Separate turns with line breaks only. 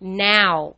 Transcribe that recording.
now.